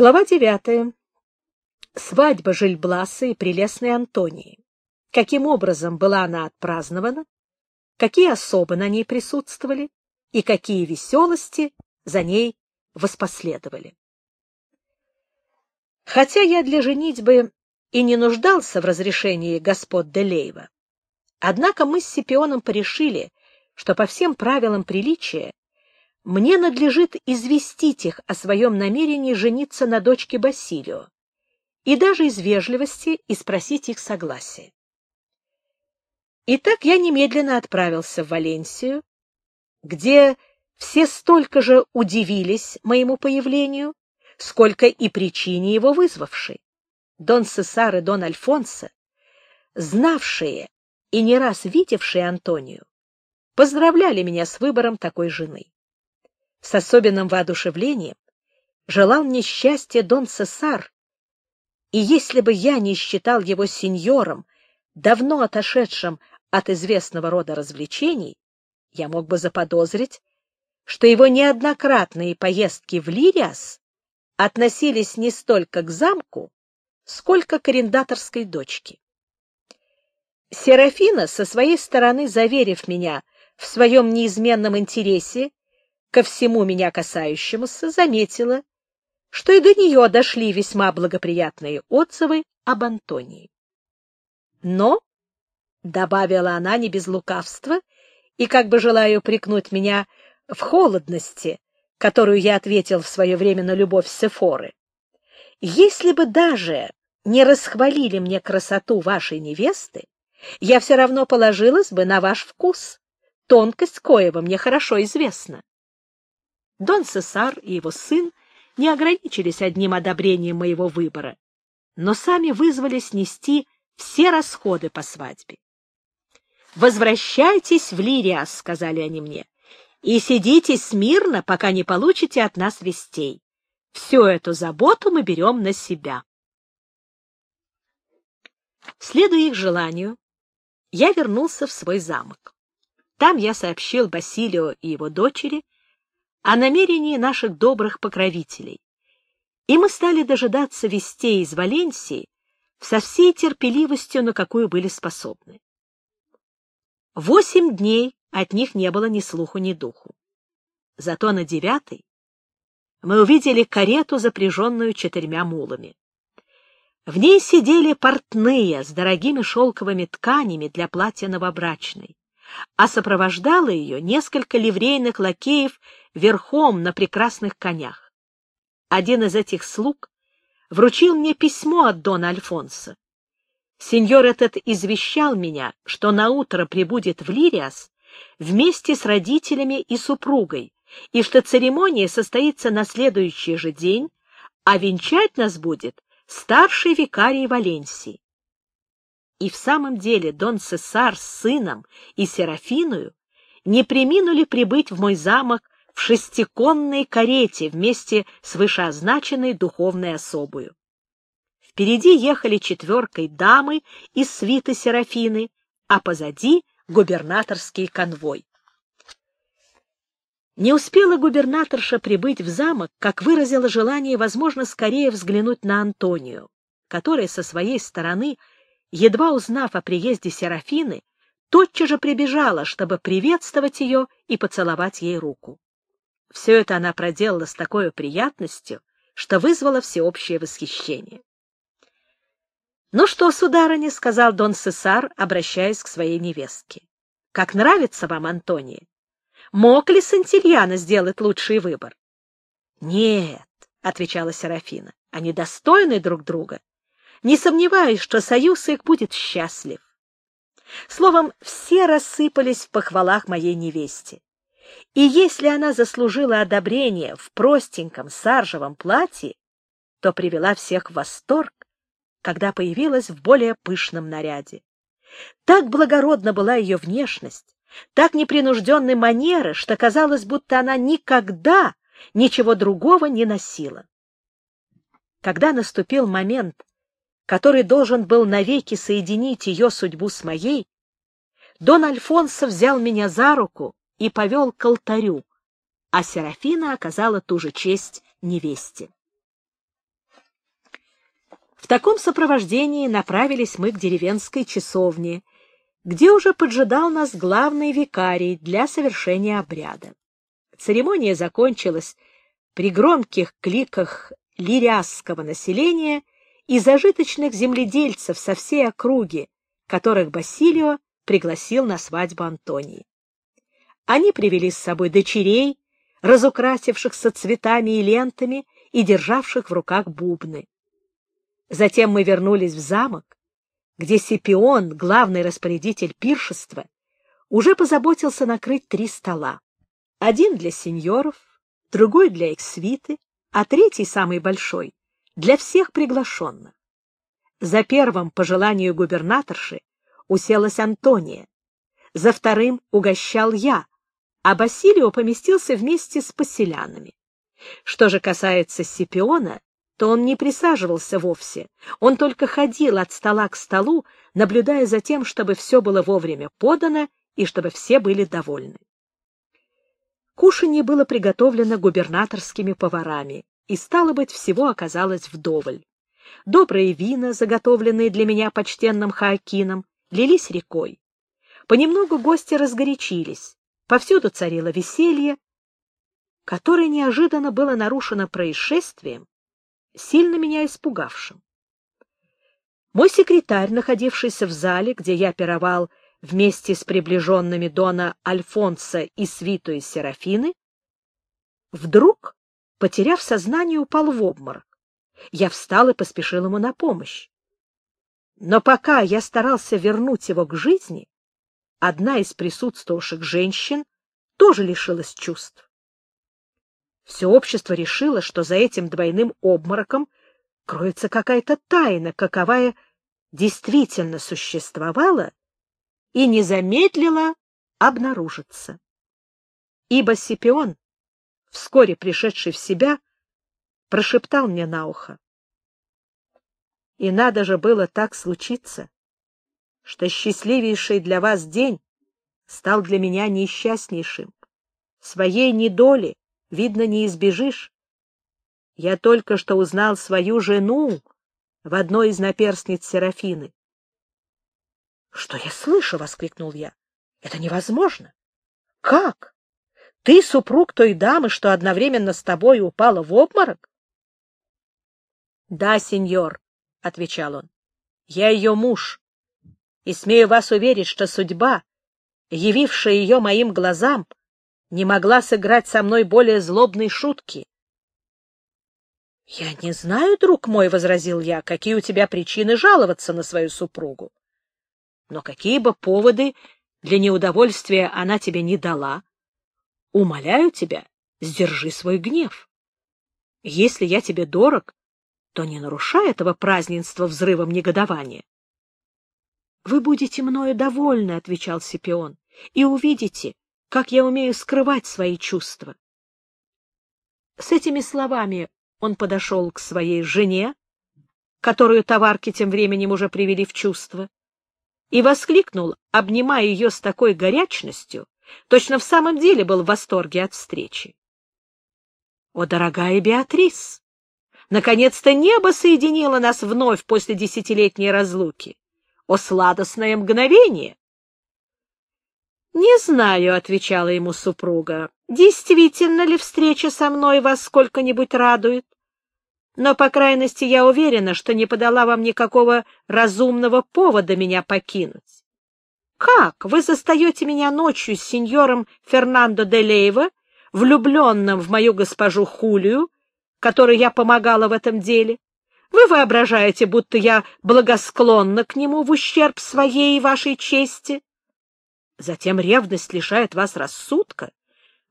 Глава девятая. Свадьба Жильбласа и прелестной Антонии. Каким образом была она отпразднована, какие особы на ней присутствовали и какие веселости за ней воспоследовали. Хотя я для женитьбы и не нуждался в разрешении господ Делеева, однако мы с Сипионом порешили, что по всем правилам приличия мне надлежит известить их о своем намерении жениться на дочке Басилио и даже из вежливости и спросить их согласия. Итак, я немедленно отправился в Валенсию, где все столько же удивились моему появлению, сколько и причине его вызвавшей. Дон Сесар и Дон Альфонсо, знавшие и не раз видевшие Антонию, поздравляли меня с выбором такой жены. С особенным воодушевлением желал мне счастья Дон Сесар, и если бы я не считал его сеньором, давно отошедшим от известного рода развлечений, я мог бы заподозрить, что его неоднократные поездки в Лириас относились не столько к замку, сколько к арендаторской дочке. Серафина, со своей стороны заверив меня в своем неизменном интересе ко всему меня касающемуся, заметила, что и до нее дошли весьма благоприятные отзывы об Антонии. Но, — добавила она не без лукавства, и как бы желая упрекнуть меня в холодности, которую я ответил в свое время на любовь Сефоры, если бы даже не расхвалили мне красоту вашей невесты, я все равно положилась бы на ваш вкус, тонкость коего мне хорошо известна. Дон Сесар и его сын не ограничились одним одобрением моего выбора, но сами вызвались нести все расходы по свадьбе. «Возвращайтесь в Лириас», — сказали они мне, — «и сидите смирно, пока не получите от нас вестей. Всю эту заботу мы берем на себя». Следуя их желанию, я вернулся в свой замок. Там я сообщил Басилио и его дочери о намерении наших добрых покровителей, и мы стали дожидаться вестей из Валенсии со всей терпеливостью, на какую были способны. Восемь дней от них не было ни слуху, ни духу. Зато на девятый мы увидели карету, запряженную четырьмя мулами. В ней сидели портные с дорогими шелковыми тканями для платья новобрачной, а сопровождало ее несколько ливрейных лакеев верхом на прекрасных конях. Один из этих слуг вручил мне письмо от Дона Альфонса. Сеньор этот извещал меня, что наутро прибудет в Лириас вместе с родителями и супругой, и что церемония состоится на следующий же день, а венчать нас будет старший викарий Валенсии. И в самом деле Дон Цесар с сыном и Серафиною не приминули прибыть в мой замок в шестиконной карете вместе с вышеозначенной духовной особою. Впереди ехали четверкой дамы из свиты Серафины, а позади — губернаторский конвой. Не успела губернаторша прибыть в замок, как выразила желание, возможно, скорее взглянуть на Антонию, которая со своей стороны, едва узнав о приезде Серафины, тотчас же прибежала, чтобы приветствовать ее и поцеловать ей руку. Все это она проделала с такой приятностью, что вызвало всеобщее восхищение. — Ну что, сударыня, — сказал Дон Сесар, обращаясь к своей невестке, — как нравится вам Антония? Мог ли Сантильяно сделать лучший выбор? — Нет, — отвечала Серафина, — они достойны друг друга. Не сомневаюсь, что союз их будет счастлив. Словом, все рассыпались в похвалах моей невесте. И если она заслужила одобрение в простеньком саржевом платье, то привела всех в восторг, когда появилась в более пышном наряде. Так благородна была ее внешность, так непринужденны манеры, что казалось, будто она никогда ничего другого не носила. Когда наступил момент, который должен был навеки соединить ее судьбу с моей, Дон Альфонсо взял меня за руку и повел к алтарю, а Серафина оказала ту же честь невесте. В таком сопровождении направились мы к деревенской часовне, где уже поджидал нас главный викарий для совершения обряда. Церемония закончилась при громких кликах лирясского населения и зажиточных земледельцев со всей округи, которых Басилио пригласил на свадьбу Антонии. Они привели с собой дочерей, разукрасившихся цветами и лентами и державших в руках бубны. Затем мы вернулись в замок, где Сипион, главный распорядитель пиршества, уже позаботился накрыть три стола. Один для сеньоров, другой для их свиты, а третий, самый большой, для всех приглашенных. За первым, по желанию губернаторши, уселась Антония, за вторым угощал я, а Басилио поместился вместе с поселянами. Что же касается Сипиона, то он не присаживался вовсе, он только ходил от стола к столу, наблюдая за тем, чтобы все было вовремя подано и чтобы все были довольны. Кушанье было приготовлено губернаторскими поварами, и, стало быть, всего оказалось вдоволь. Добрые вина, заготовленные для меня почтенным Хаакином, лились рекой. Понемногу гости разгорячились, повсюду царило веселье, которое неожиданно было нарушено происшествием, сильно меня испугавшим. Мой секретарь, находившийся в зале, где я пировал вместе с приближенными Дона Альфонса и свитой Серафины, вдруг, потеряв сознание, упал в обморок. Я встал и поспешил ему на помощь. Но пока я старался вернуть его к жизни, одна из присутствовавших женщин тоже лишилась чувств. Все общество решило, что за этим двойным обмороком кроется какая-то тайна, каковая действительно существовала и не замедлила обнаружиться. Ибо Сипион, вскоре пришедший в себя, прошептал мне на ухо. И надо же было так случиться, что счастливейший для вас день стал для меня несчастнейшим. Своей недоли видно, не избежишь. Я только что узнал свою жену в одной из наперстниц Серафины. — Что я слышу? — воскликнул я. — Это невозможно. — Как? Ты супруг той дамы, что одновременно с тобой упала в обморок? — Да, сеньор, — отвечал он. — Я ее муж, и смею вас уверить, что судьба, явившая ее моим глазам, — не могла сыграть со мной более злобной шутки. — Я не знаю, друг мой, — возразил я, — какие у тебя причины жаловаться на свою супругу. Но какие бы поводы для неудовольствия она тебе не дала, умоляю тебя, сдержи свой гнев. Если я тебе дорог, то не нарушай этого празднества взрывом негодования. — Вы будете мною довольны, — отвечал Сипион, — и увидите, как я умею скрывать свои чувства. С этими словами он подошел к своей жене, которую товарки тем временем уже привели в чувство, и воскликнул, обнимая ее с такой горячностью, точно в самом деле был в восторге от встречи. «О, дорогая Беатрис! Наконец-то небо соединило нас вновь после десятилетней разлуки! О, сладостное мгновение! «Не знаю», — отвечала ему супруга, — «действительно ли встреча со мной вас сколько-нибудь радует? Но, по крайности, я уверена, что не подала вам никакого разумного повода меня покинуть. Как вы застаете меня ночью с сеньором Фернандо де Лейва, влюбленным в мою госпожу Хулию, которой я помогала в этом деле? Вы воображаете, будто я благосклонна к нему в ущерб своей и вашей чести?» Затем ревность лишает вас рассудка.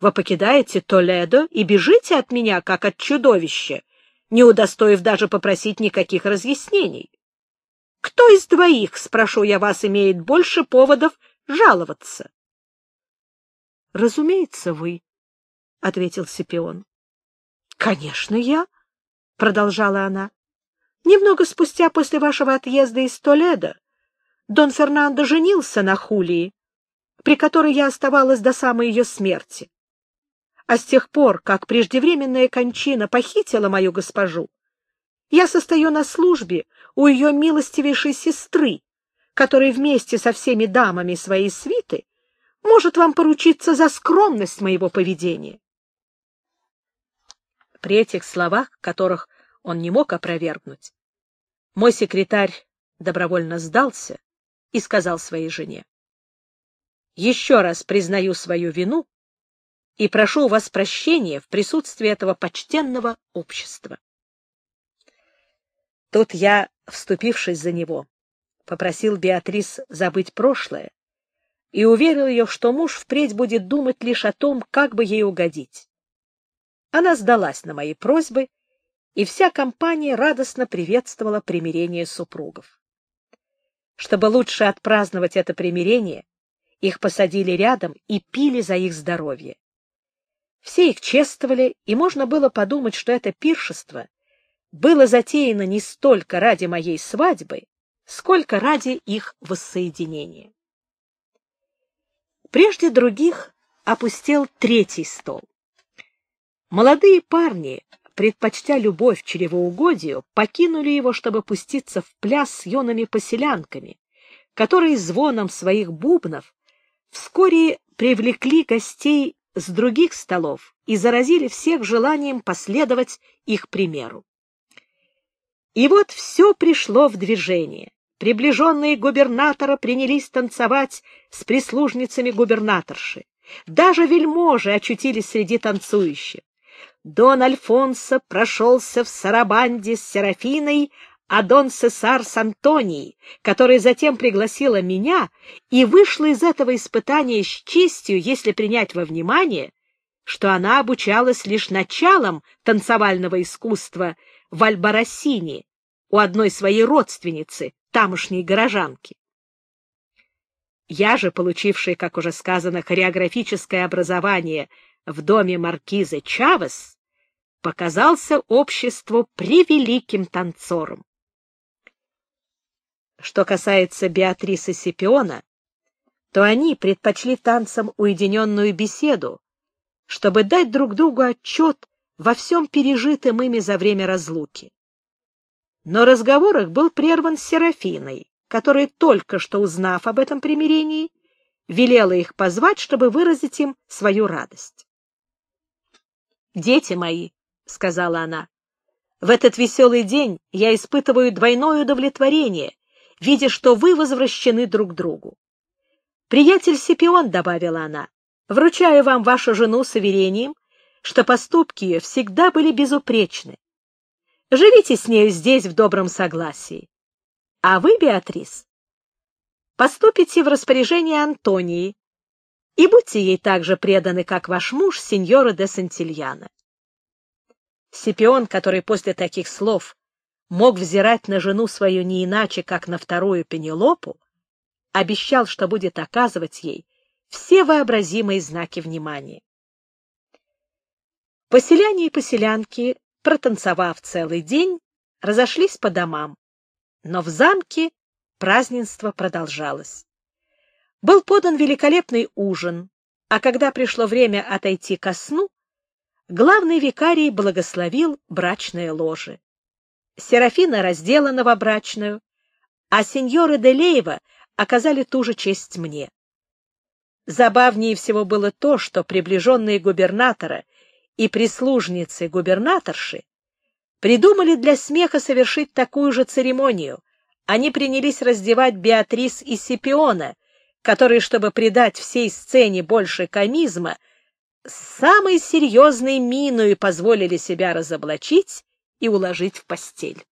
Вы покидаете Толедо и бежите от меня, как от чудовища, не удостоив даже попросить никаких разъяснений. Кто из двоих, спрошу я вас, имеет больше поводов жаловаться? — Разумеется, вы, — ответил Сипион. — Конечно, я, — продолжала она. — Немного спустя после вашего отъезда из Толедо Дон Фернандо женился на Хулии, при которой я оставалась до самой ее смерти. А с тех пор, как преждевременная кончина похитила мою госпожу, Я состою на службе у ее милостивейшей сестры, которая вместе со всеми дамами своей свиты может вам поручиться за скромность моего поведения. При этих словах, которых он не мог опровергнуть, мой секретарь добровольно сдался и сказал своей жене, «Еще раз признаю свою вину и прошу у вас прощения в присутствии этого почтенного общества». Тут я, вступившись за него, попросил Беатрис забыть прошлое и уверил ее, что муж впредь будет думать лишь о том, как бы ей угодить. Она сдалась на мои просьбы, и вся компания радостно приветствовала примирение супругов. Чтобы лучше отпраздновать это примирение, их посадили рядом и пили за их здоровье. Все их чествовали, и можно было подумать, что это пиршество было затеяно не столько ради моей свадьбы, сколько ради их воссоединения. Прежде других опустел третий стол. Молодые парни, предпочтя любовь чревоугодию, покинули его, чтобы пуститься в пляс с юными-поселянками, которые звоном своих бубнов вскоре привлекли гостей с других столов и заразили всех желанием последовать их примеру. И вот все пришло в движение. Приближенные губернатора принялись танцевать с прислужницами губернаторши. Даже вельможи очутились среди танцующих. Дон Альфонсо прошелся в Сарабанде с Серафиной, а Дон Сесар с Антонией, которая затем пригласила меня и вышла из этого испытания с честью, если принять во внимание, что она обучалась лишь началом танцевального искусства в Альбарассине у одной своей родственницы, тамошней горожанки. Я же, получивший, как уже сказано, хореографическое образование в доме маркизы Чавес, показался обществу превеликим танцором. Что касается Беатрисы Сипиона, то они предпочли танцам уединенную беседу, чтобы дать друг другу отчет во всем пережитом ими за время разлуки. Но разговор их был прерван Серафиной, которая, только что узнав об этом примирении, велела их позвать, чтобы выразить им свою радость. «Дети мои», — сказала она, — «в этот веселый день я испытываю двойное удовлетворение, видя, что вы возвращены друг другу. Приятель Сипион, — добавила она, — вручаю вам вашу жену с уверением, что поступки ее всегда были безупречны. Живите с нею здесь в добром согласии. А вы, Беатрис, поступите в распоряжение Антонии и будьте ей так же преданы, как ваш муж, сеньора де Сантильяна. Сипион, который после таких слов мог взирать на жену свою не иначе, как на вторую Пенелопу, обещал, что будет оказывать ей все вообразимые знаки внимания. Поселяне и поселянки, протанцевав целый день, разошлись по домам, но в замке празднество продолжалось. Был подан великолепный ужин, а когда пришло время отойти ко сну, главный викарий благословил брачное ложе. Серафина раздела новобрачную, а сеньоры Делеева оказали ту же честь мне. Забавнее всего было то, что приближенные губернатора и прислужницы губернаторши придумали для смеха совершить такую же церемонию. Они принялись раздевать Беатрис и Сипиона, которые, чтобы придать всей сцене больше комизма, с самой серьезной миной позволили себя разоблачить и уложить в постель.